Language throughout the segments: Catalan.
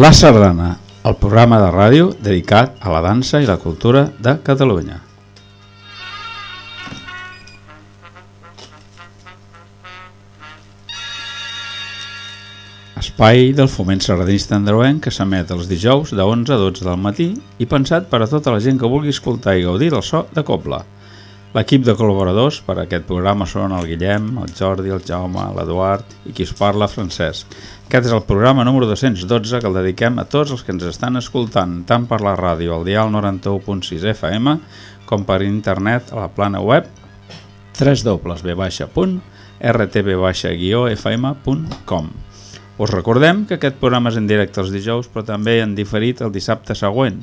La Sardana, el programa de ràdio dedicat a la dansa i la cultura de Catalunya. Espai del foment sardanista andreuenc que s'emet els dijous de 11 a 12 del matí i pensat per a tota la gent que vulgui escoltar i gaudir del so de Cobla. L'equip de col·laboradors per a aquest programa són el Guillem, el Jordi, el Jaume, l'Eduard i qui us parla, Francesc. Aquest és el programa número 212 que el dediquem a tots els que ens estan escoltant, tant per la ràdio al dial 91.6 FM com per internet a la plana web www.rtb-fm.com Us recordem que aquest programa és en directe els dijous però també en diferit el dissabte següent,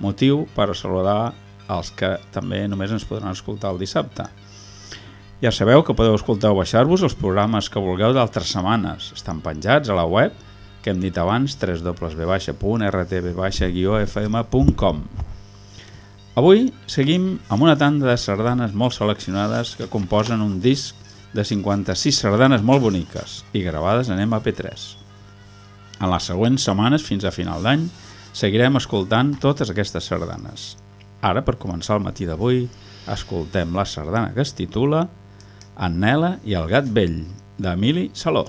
motiu per a saludar els que també només ens podran escoltar el dissabte. Ja sabeu que podeu escoltar o baixar-vos els programes que vulgueu d'altres setmanes. Estan penjats a la web que hem dit abans, www.rtb-fm.com Avui seguim amb una tanda de sardanes molt seleccionades que composen un disc de 56 sardanes molt boniques i gravades en MP3. En les següents setmanes, fins a final d'any, seguirem escoltant totes aquestes sardanes. Ara, per començar el matí d'avui, escoltem la sardana que es titula Annela i el gat vell, d'Emili Saló.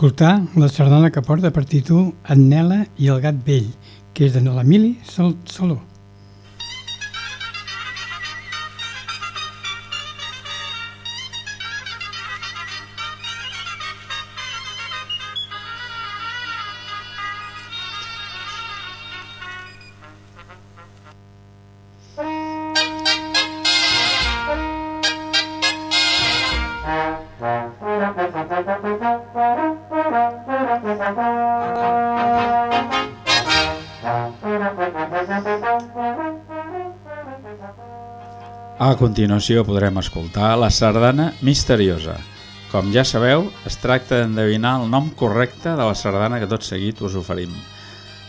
Escoltar la sardana que porta per títol Annela i el gat vell, que és de l'Emili Saló. A continuació podrem escoltar la sardana misteriosa. Com ja sabeu, es tracta d'endevinar el nom correcte de la sardana que tot seguit us oferim.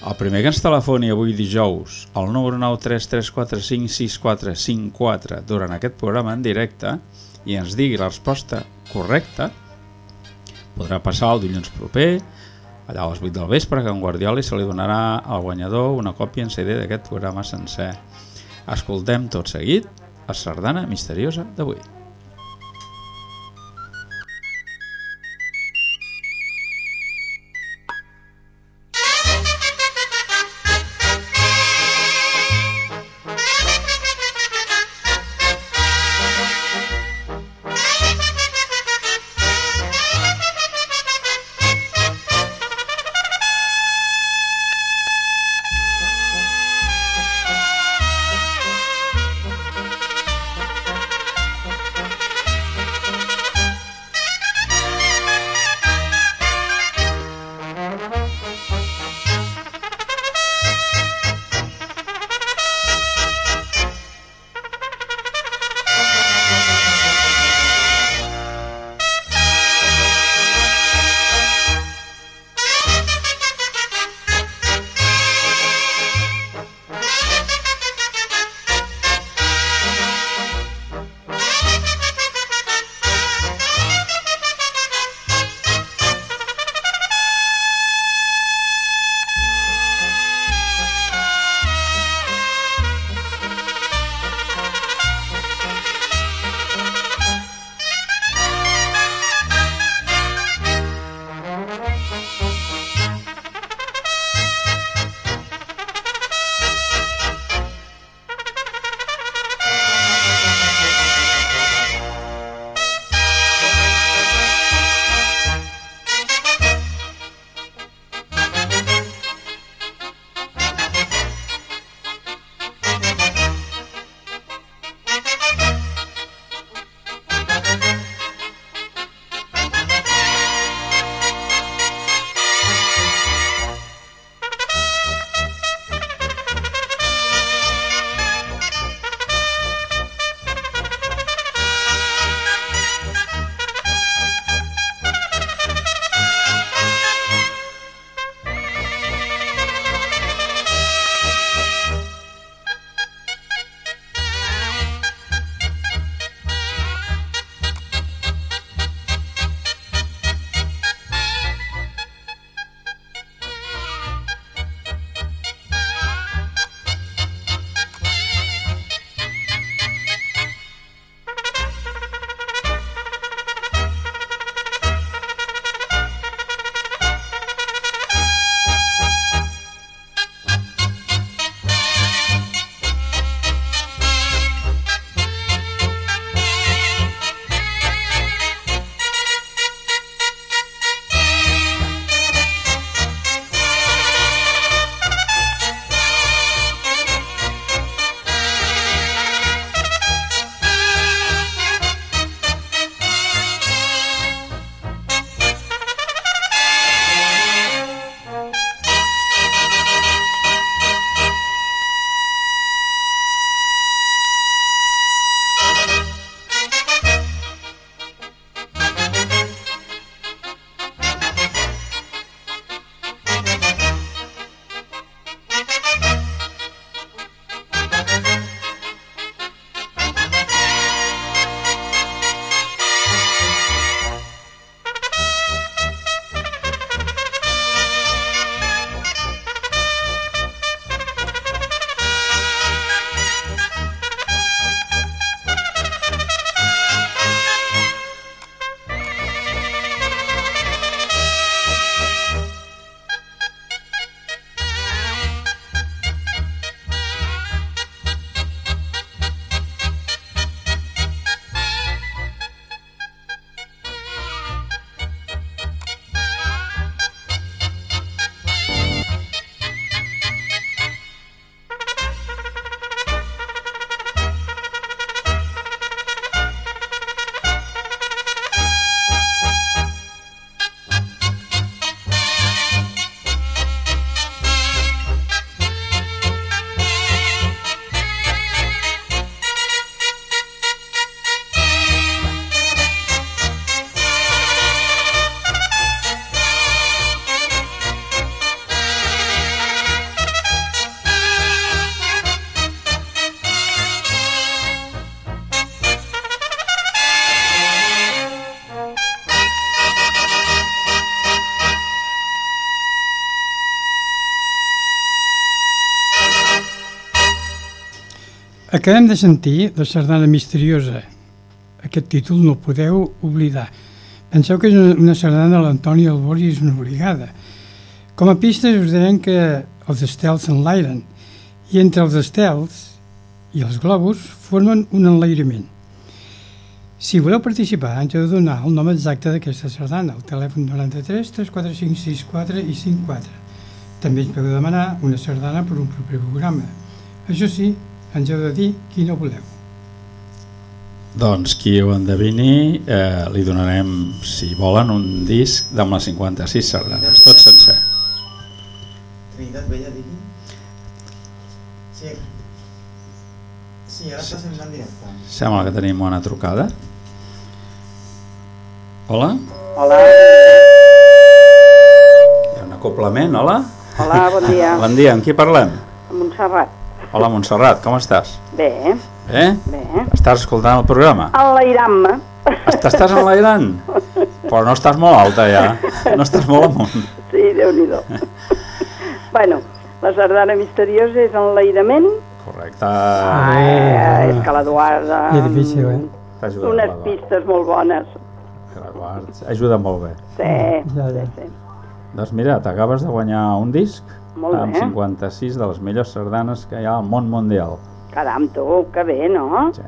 El primer que ens telefoni avui dijous al número 933456454 durant aquest programa en directe i ens digui la resposta correcta podrà passar el dilluns proper allà a les 8 del vespre que en Guardiola se li donarà al guanyador una còpia en CD d'aquest programa sencer. Escoltem tot seguit la sardana misteriosa d'avui. Acabem de sentir la sardana misteriosa. Aquest títol no podeu oblidar. Penseu que és una, sardana de l'Antoni Albor i és una obligada. Com a pistes us direm que els estels s'enlairen i entre els estels i els globus formen un enlairament. Si voleu participar, ens heu de donar el nom exacte d'aquesta sardana, el telèfon 93 345 64 i 54. També ens podeu demanar una sardana per un proper programa. Això sí, ens heu de dir quina voleu. Doncs qui ho endevini eh, li donarem, si volen, un disc d'amb les 56 sardanes, tot sencer. Trinitat Vella, digui. Sí. Sí, ara està sent en directe. Sembla que tenim una trucada. Hola? Hola, Hi ha un acoplament, hola? hola, bon dia. Bon dia, amb qui parlem? Montserrat. Hola Montserrat, com estàs? Bé, Bé? bé. Estàs escoltant el programa? Enlairant-me. T'estàs enlairant? Però no estàs molt alta ja, no estàs molt amunt. Sí, déu-n'hi-do. bueno, la sardana misteriosa és enlairament. Correcte. Eh, és que l'Eduard... És difícil, eh? Unes pistes molt bones. L'Eduard ajuda molt bé. Sí, sí, sí. Doncs mira, t'acabes de guanyar un disc Molt amb bé. 56 de les millors sardanes que hi ha al món mundial. Caram, tu, que bé, no? Sí.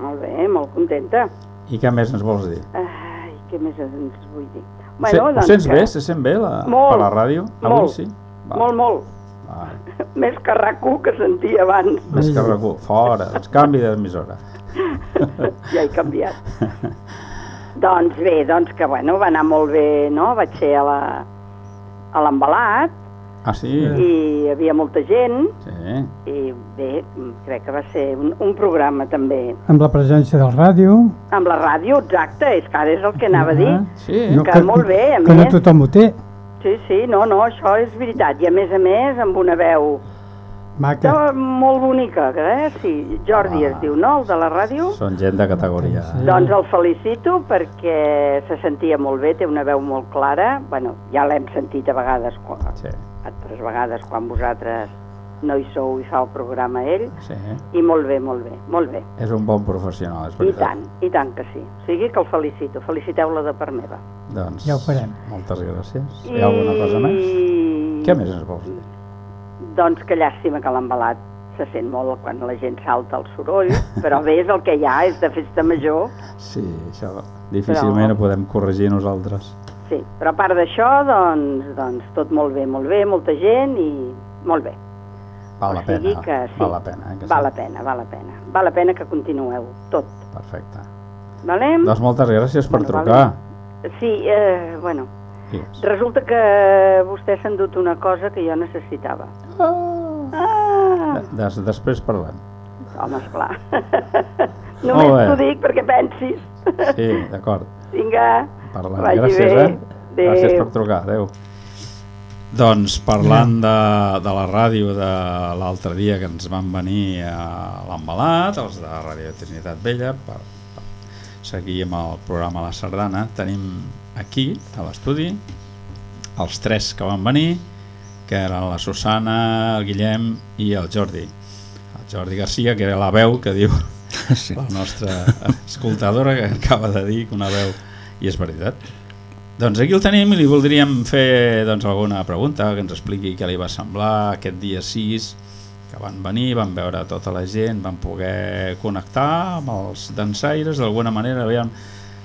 Molt bé, molt contenta. I què més ens vols dir? Ai, què més ens vull dir? Ho, se, ho sents bé? Se sent bé la, Molt, per la ràdio? Avui molt, sí? Va, Molt, molt. va. Més que rac que sentia abans. Més que recu... Fora, doncs canvi d'emissora. ja he canviat. doncs bé, doncs que bueno, va anar molt bé, no? Vaig ser a la a l'embalat Ah, sí? i hi havia molta gent Sí. i bé, crec que va ser un, un programa també Amb la presència del ràdio. amb la ràdio, exacte, és que ara és el que anava a dir. Ah, Sí? Que molt bé, a que no més. tothom ho té. Sí, sí, no, no, això és veritat. I a més a més, amb una veu Maca. no, molt bonica, que, eh? Sí, Jordi Ah. es diu, no?, el de la ràdio. Són gent de categoria. Sí. Doncs el felicito perquè se sentia molt bé, té una veu molt clara. bueno, ja l'hem sentit a vegades, quan, Sí, altres vegades quan vosaltres no hi sou i fa el programa ell, sí. i molt bé, molt bé, molt bé. És un bon professional, és I veritat. tant, i tant que sí. O sigui que el felicito, feliciteu-la de part meva. Doncs, Ja ho farem. Moltes gràcies. Hi ha alguna cosa més? I... Què més ens vols dir? Doncs que llàstima que l'embalat se sent molt quan la gent salta el soroll, però bé, és el que hi ha, és de festa major. Sí, això difícilment Però- ho podem corregir nosaltres. Sí, però a part d'això, doncs, doncs tot molt bé, molt bé, molta gent i molt bé. Val O la sigui pena, que sí, val la pena. Eh, que Val sí. la pena, val la pena. Val la pena que continueu, tot. Perfecte. Vale? Doncs moltes gràcies per Bueno, trucar. Sí, eh, bueno, Digues. resulta que vostè s'ha endut una cosa que jo necessitava. Ah! De- des, després parlem. Home, esclar. Només t'ho dic perquè pensis. Sí, d'acord. Vinga, Parlem. vagi Gràcies, bé. eh? Gràcies Adéu. per trucar. Adéu. Doncs parlant de, de la ràdio de l'altre dia que ens van venir a l'embalat, els de Ràdio Trinitat Vella, per, per seguir amb el programa La Sardana, tenim aquí, a l'estudi, els tres que van venir, que eren la Susana, el Guillem i el Jordi. El Jordi Garcia, que era la veu que diu Sí. la nostra escoltadora que acaba de dir que una veu i és veritat doncs aquí el tenim i li voldríem fer doncs, alguna pregunta que ens expliqui què li va semblar aquest dia 6 que van venir, van veure tota la gent van poder connectar amb els dansaires d'alguna manera aviam,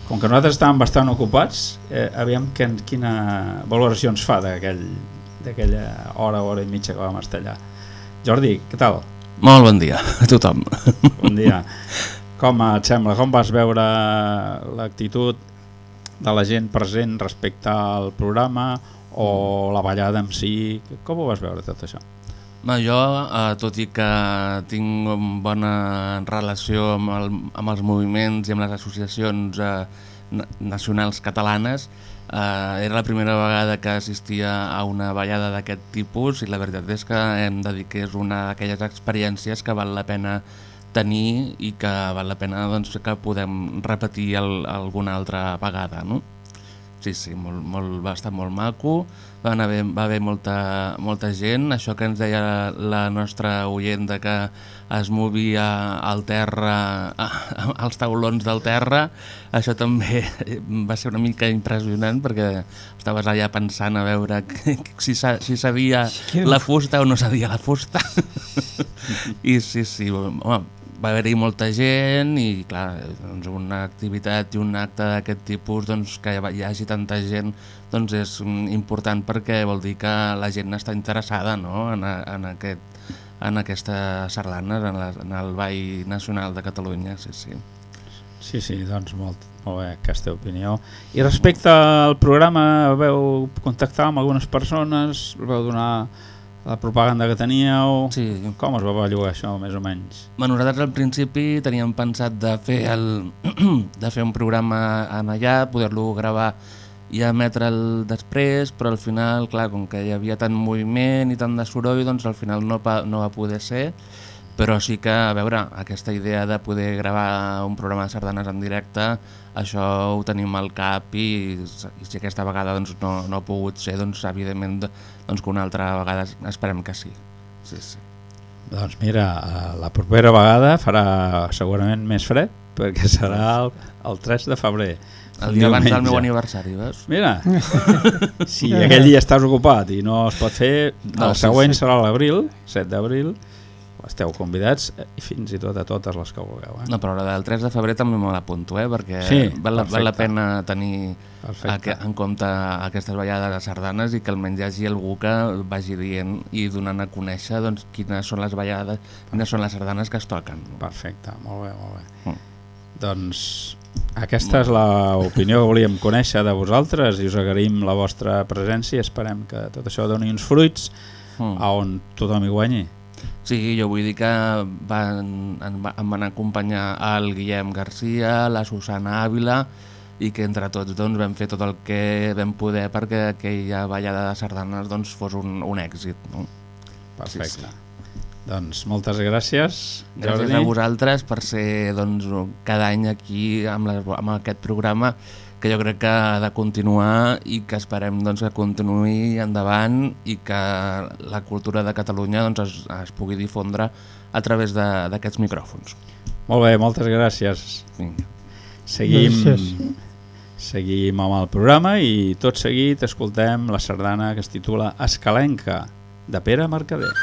com que nosaltres estàvem bastant ocupats eh, aviam que, quina valoració ens fa d'aquell d'aquella hora, hora i mitja que vam estar allà Jordi, què tal? Molt bon dia a tothom. Bon dia. Com et sembla? Com vas veure l'actitud de la gent present respecte al programa o la ballada en si? Com ho vas veure tot això? Ma, jo, eh, tot i que tinc bona relació amb, el, amb els moviments i amb les associacions eh, na- nacionals catalanes, eh, era la primera vegada que assistia a una ballada d'aquest tipus i la veritat és que hem de dir que és una d'aquelles experiències que val la pena tenir i que val la pena doncs, que podem repetir el, alguna altra vegada. No? Sí, sí, molt, molt, va estar molt maco, va haver, va haver molta, molta gent, això que ens deia la nostra oient de que es movia al terra, als taulons del terra, això també va ser una mica impressionant perquè estaves allà pensant a veure si, si sabia la fusta o no sabia la fusta. I sí, sí, home, va haver-hi molta gent i clar, doncs una activitat i un acte d'aquest tipus doncs, que hi hagi tanta gent doncs és important perquè vol dir que la gent està interessada no? en, en, aquest, en aquesta sardana, en, la, en el Ball Nacional de Catalunya, sí, sí. Sí, sí, doncs molt, molt bé aquesta opinió. I respecte al programa, veu contactar amb algunes persones, veu donar la propaganda que teníeu... Sí. Com es va bellugar això, més o menys? Bueno, nosaltres al principi teníem pensat de fer, el, de fer un programa en allà, poder-lo gravar i emetre'l després, però al final, clar, com que hi havia tant moviment i tant de soroll, doncs al final no, va, no va poder ser però sí que, a veure, aquesta idea de poder gravar un programa de sardanes en directe, això ho tenim al cap i, i si aquesta vegada doncs, no, no ha pogut ser, doncs evidentment doncs, que una altra vegada esperem que sí. sí, sí. Doncs mira, eh, la propera vegada farà segurament més fred perquè serà el, el 3 de febrer. El dia abans del meu aniversari, veus? Mira, si aquell dia estàs ocupat i no es pot fer, el següent sí, sí. serà l'abril, 7 d'abril, esteu convidats eh, i fins i tot a totes les que vulgueu. Eh? No, però la del 3 de febrer també me l'apunto, eh? perquè sí, val, la, val la pena tenir a, en compte aquestes ballades de sardanes i que almenys hi hagi algú que vagi dient i donant a conèixer doncs, quines són les ballades, quines són les sardanes que es toquen. Perfecte, molt bé, molt bé. Mm. Doncs aquesta és l'opinió que volíem conèixer de vosaltres i us agraïm la vostra presència i esperem que tot això doni uns fruits mm. on tothom hi guanyi. Sí, jo vull dir que van, em van acompanyar el Guillem Garcia, la Susana Àvila i que entre tots doncs, vam fer tot el que vam poder perquè aquella ballada de sardanes doncs, fos un, un èxit. No? Perfecte. Sí, sí. Doncs moltes gràcies, Jordi. Gràcies a vosaltres per ser doncs, cada any aquí amb, la, amb aquest programa que jo crec que ha de continuar i que esperem doncs, que continuï endavant i que la cultura de Catalunya doncs, es, es pugui difondre a través d'aquests micròfons. Molt bé, moltes gràcies. Vinga. Seguim, gràcies. seguim amb el programa i tot seguit escoltem la sardana que es titula Escalenca, de Pere Mercader.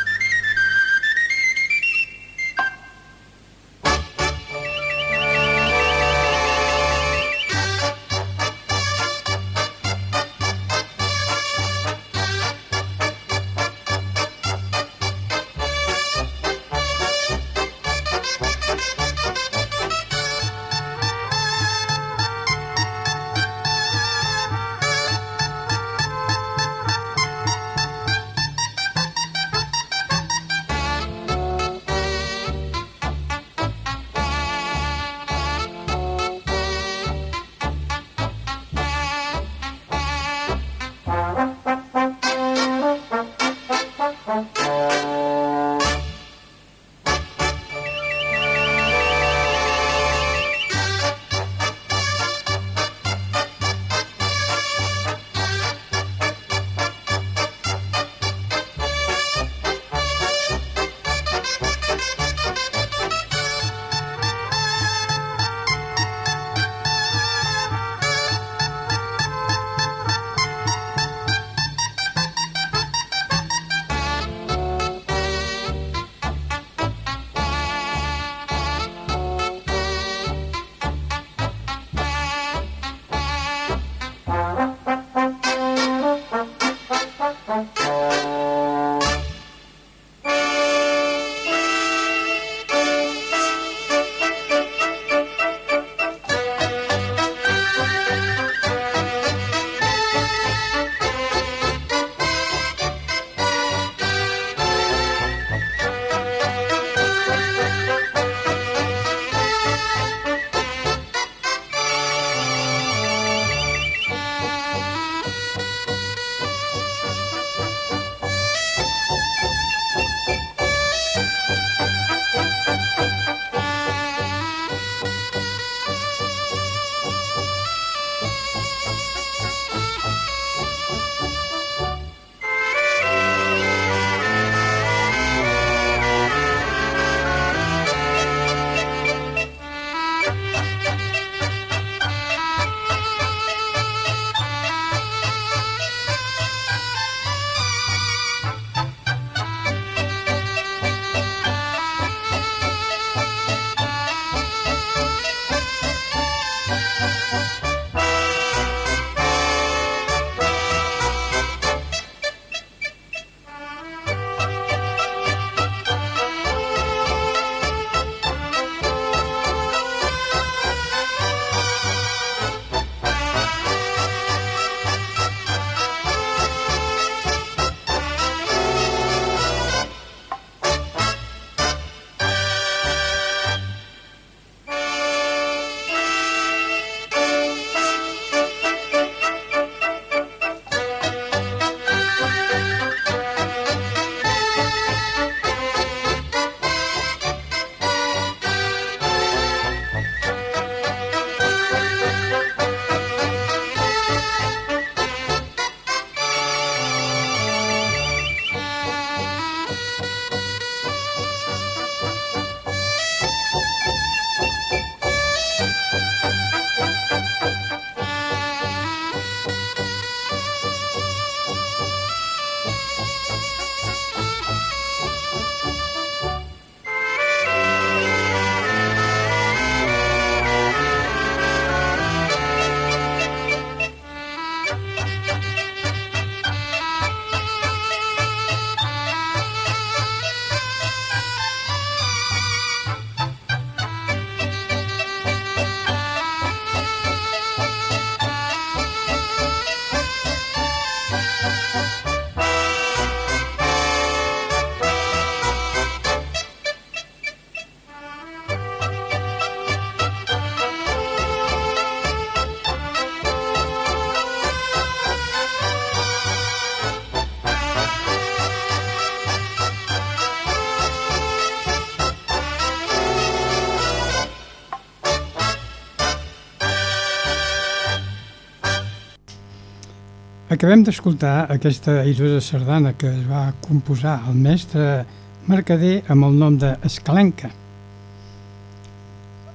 Acabem d'escoltar aquesta airosa sardana que es va composar el mestre Mercader amb el nom de Escalenca.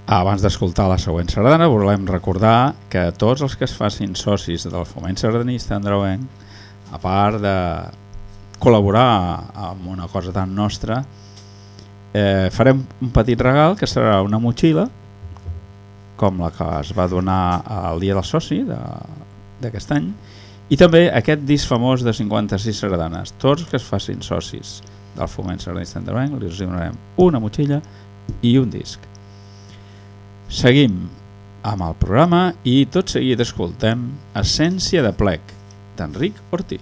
Abans d'escoltar la següent sardana, volem recordar que tots els que es facin socis del Foment Sardanista Andreuenc, a part de col·laborar amb una cosa tan nostra, eh, farem un petit regal que serà una motxilla, com la que es va donar al dia del soci d'aquest any, i també aquest disc famós de 56 sardanes. Tots que es facin socis del Foment Sardanista Andreuenc, li donarem una motxilla i un disc. Seguim amb el programa i tot seguit escoltem Essència de plec d'Enric Ortí.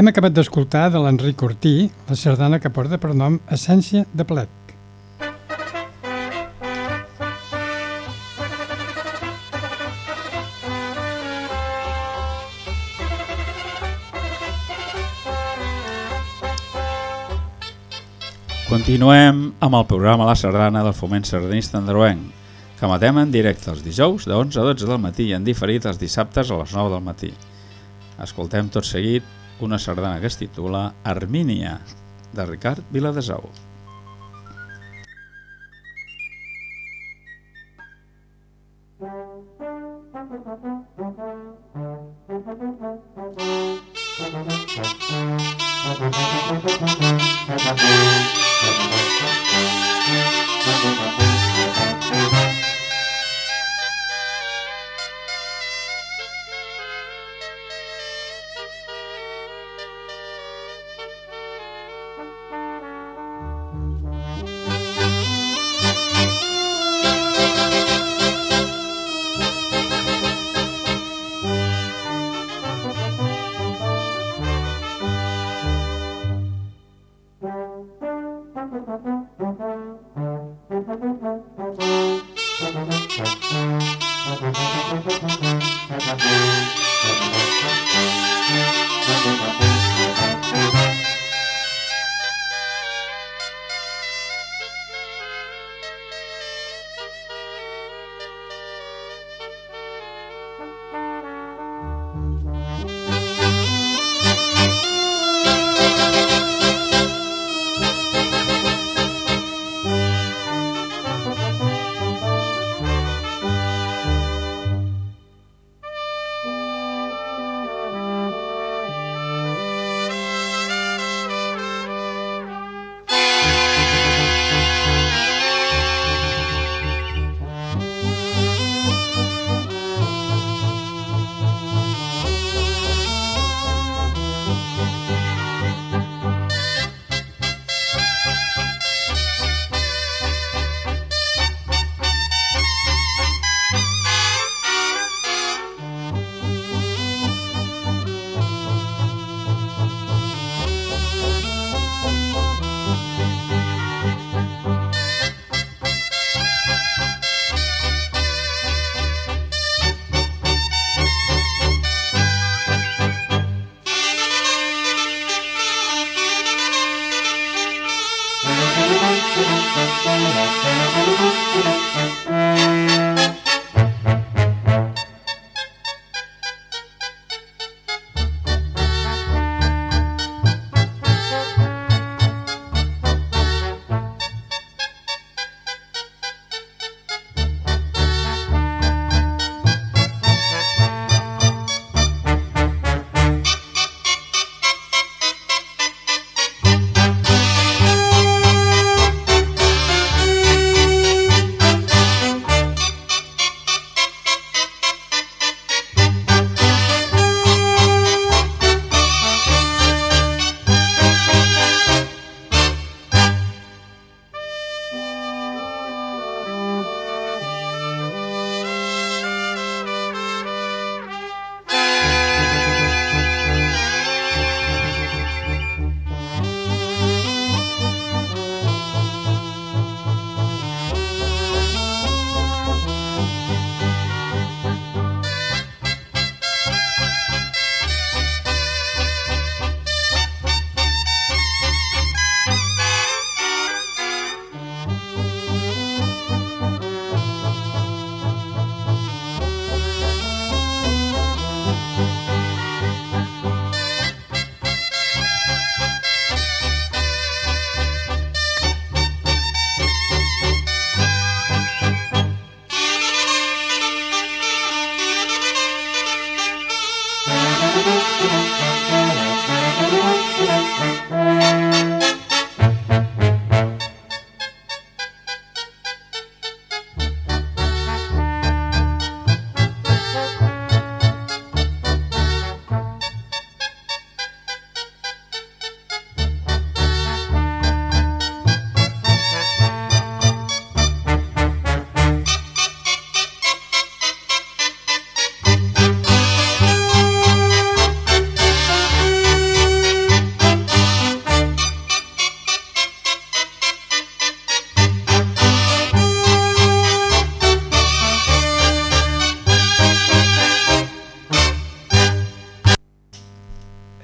Hem acabat d'escoltar de l'Enric Ortí la sardana que porta per nom Essència de Plec. Continuem amb el programa La Sardana del Foment Sardanista Androenc, que emetem en directe els dijous de 11 a 12 del matí i en diferit els dissabtes a les 9 del matí. Escoltem tot seguit una sardana que es titula Armínia, de Ricard Viladesau.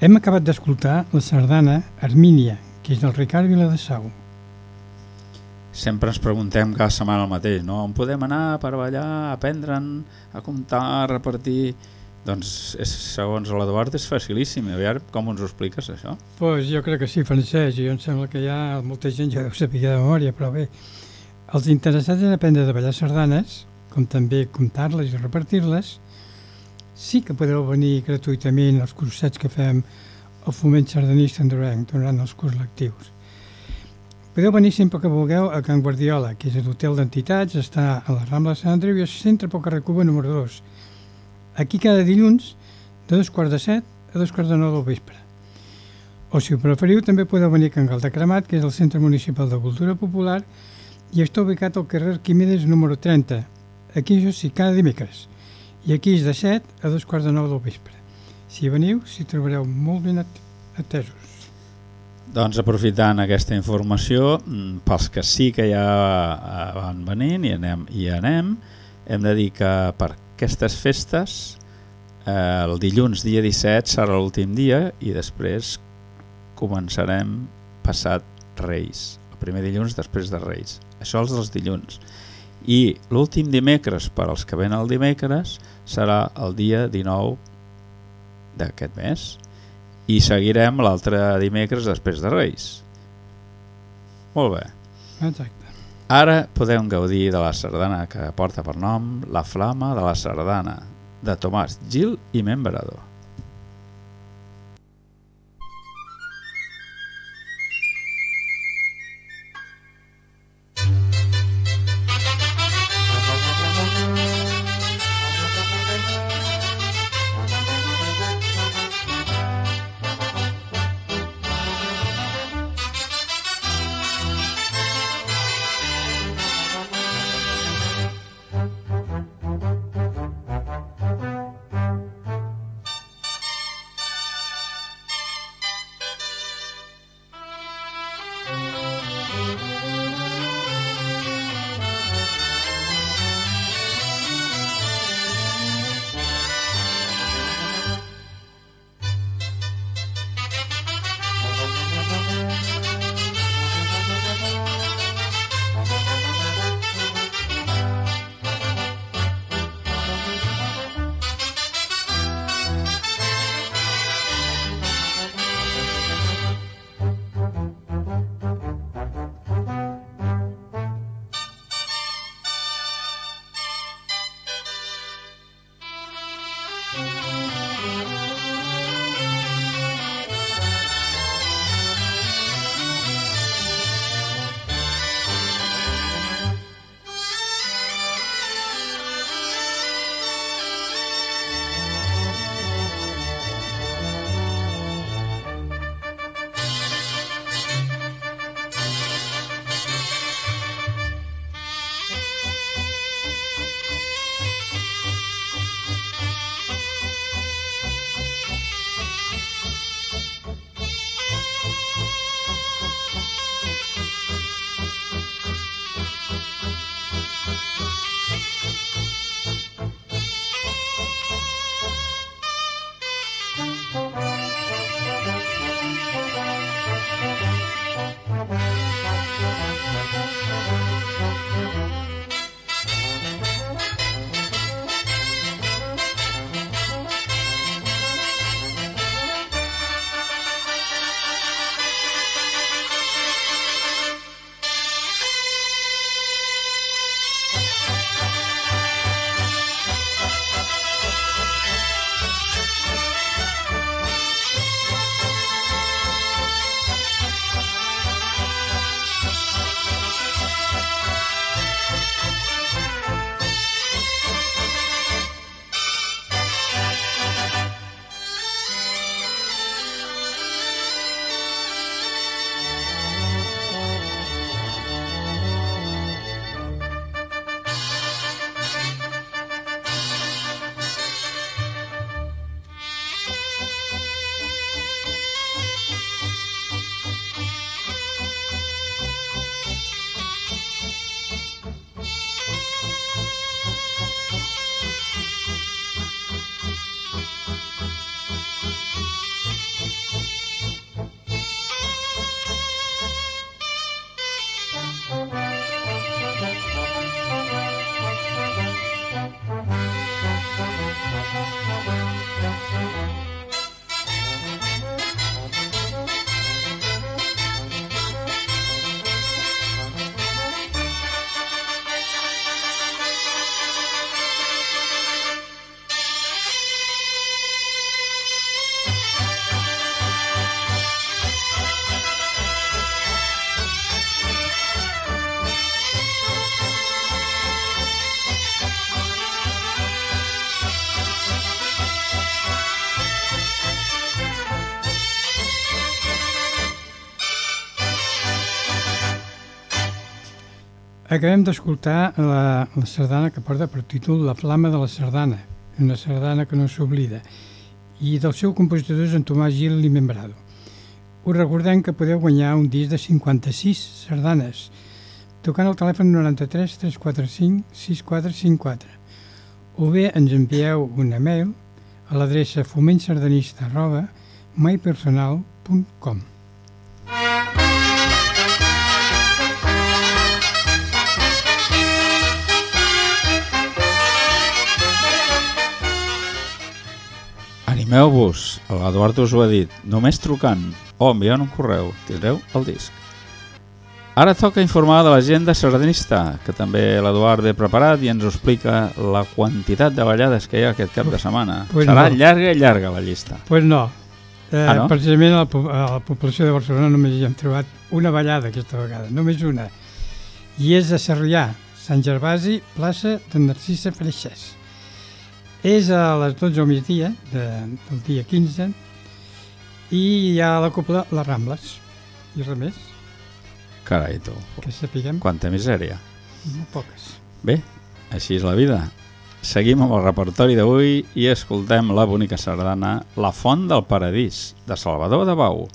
Hem acabat d'escoltar la sardana Armínia, que és del Ricard Viladesau. Sempre ens preguntem cada setmana el mateix, no? On podem anar per ballar, aprendre'n, a comptar, a repartir... Doncs, és, segons l'Eduard, és facilíssim. A veure, com ens ho expliques, això? Pues jo crec que sí, Francesc. Jo em sembla que hi ha molta gent ja deu saber de memòria, però bé, els interessats en aprendre a ballar sardanes, com també comptar-les i repartir-les, sí que podeu venir gratuïtament als cursets que fem al Foment Sardanista Androenc durant els curs lectius. Podeu venir sempre que vulgueu a Can Guardiola, que és l'hotel d'entitats, està a la Rambla de Sant Andreu i al centre Poca Recuba número 2. Aquí cada dilluns, de dos quarts de set a dos quarts de nou del vespre. O si ho preferiu, també podeu venir a Can Cremat, que és el Centre Municipal de Cultura Popular, i està ubicat al carrer Arquímedes número 30. Aquí això sí, cada dimecres. I aquí és de 7 a dos quarts de nou del vespre. Si veniu, s'hi trobareu molt ben at atesos. Doncs aprofitant aquesta informació, mm, pels que sí que ja eh, van venint i anem, i anem hem de dir que per aquestes festes eh, el dilluns dia 17 serà l'últim dia i després començarem passat Reis, el primer dilluns després de Reis. Això els dels dilluns. I l'últim dimecres per als que ven el dimecres serà el dia 19 d'aquest mes i seguirem l'altre dimecres després de Reis. Molt bé. Exacte. Ara podem gaudir de la sardana que porta per nom La Flama de la Sardana, de Tomàs Gil i Membrador. Acabem d'escoltar la, la sardana que porta per títol La flama de la sardana, una sardana que no s'oblida, i del seu compositor és en Tomàs Gil i Membrado. Us recordem que podeu guanyar un disc de 56 sardanes, tocant el telèfon 93 345 6454 o bé ens envieu una mail a l'adreça fomentsardanista arroba maipersonal.com Animeu-vos, l'Eduard us ho ha dit, només trucant o enviant un correu tindreu el disc. Ara toca informar de l'agenda sardanista, que també l'Eduard he preparat i ens ho explica la quantitat de ballades que hi ha aquest cap de setmana. Pues Serà no. llarga i llarga la llista. Doncs pues no. Eh, Ah, no? Precisament a la, a la població de Barcelona només hi hem trobat una ballada aquesta vegada, només una. I és a Sarrià, Sant Gervasi, plaça de Narcisa Freixès. És a les 12 al migdia de, del dia 15 i hi ha la cúpula les Rambles. I res més, Carai, tu, que sapiguem, quanta misèria. no poques. Bé, així és la vida. Seguim amb el repertori d'avui i escoltem la bonica sardana La Font del Paradís, de Salvador de Bau.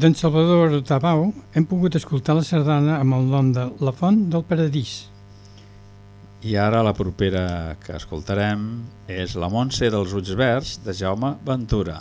D'en Salvador Tabau hem pogut escoltar la sardana amb el nom de La Font del Paradís. I ara la propera que escoltarem és La Montse dels Ulls Verds de Jaume Ventura.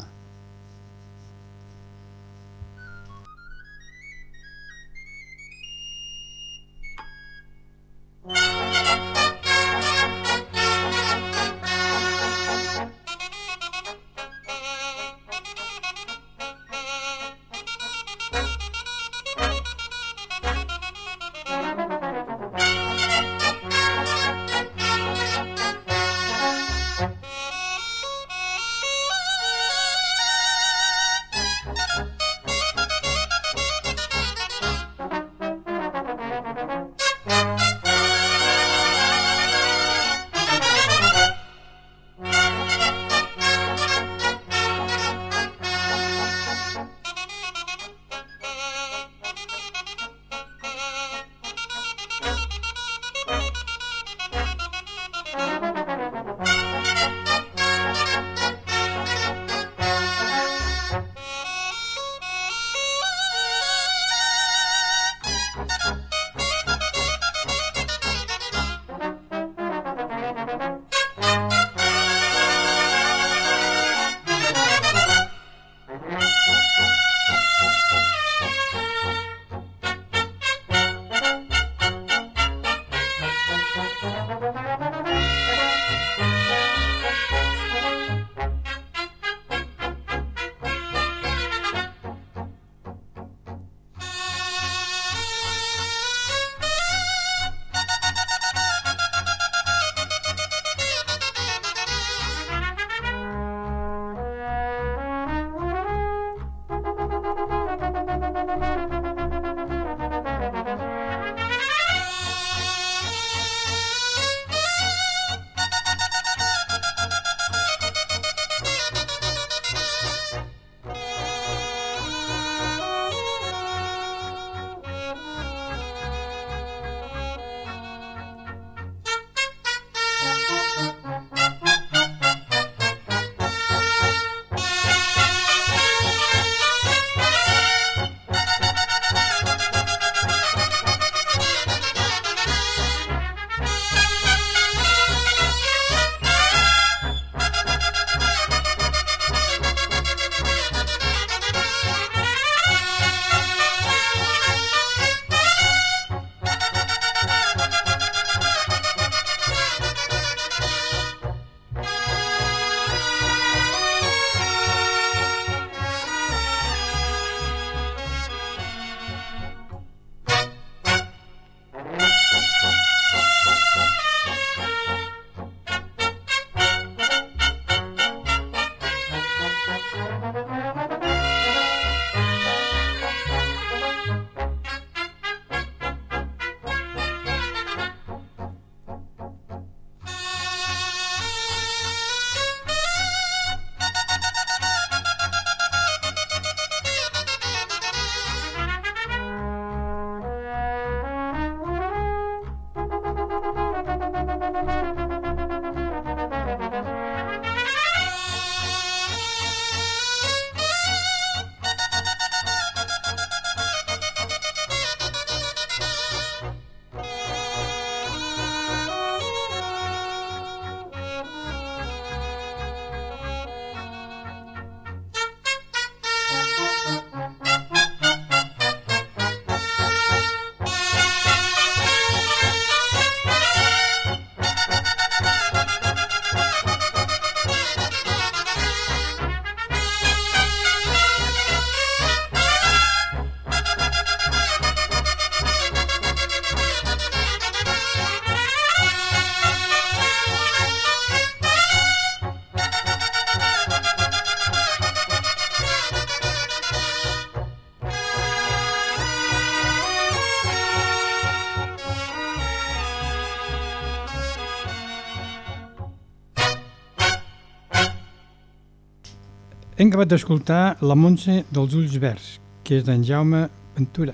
Acabat d'escoltar La Montse dels Ulls Verds, que és d'en Jaume Ventura.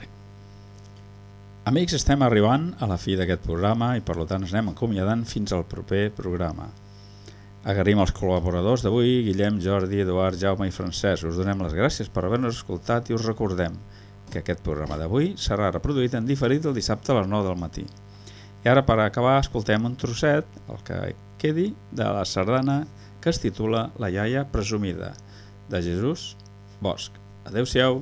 Amics, estem arribant a la fi d'aquest programa i per tant ens anem acomiadant fins al proper programa. Agraïm els col·laboradors d'avui, Guillem, Jordi, Eduard, Jaume i Francesc. Us donem les gràcies per haver-nos escoltat i us recordem que aquest programa d'avui serà reproduït en diferit el dissabte a les 9 del matí. I ara, per acabar, escoltem un trosset, el que quedi, de la sardana que es titula La iaia presumida, de Jesús Bosch. Adéu-siau!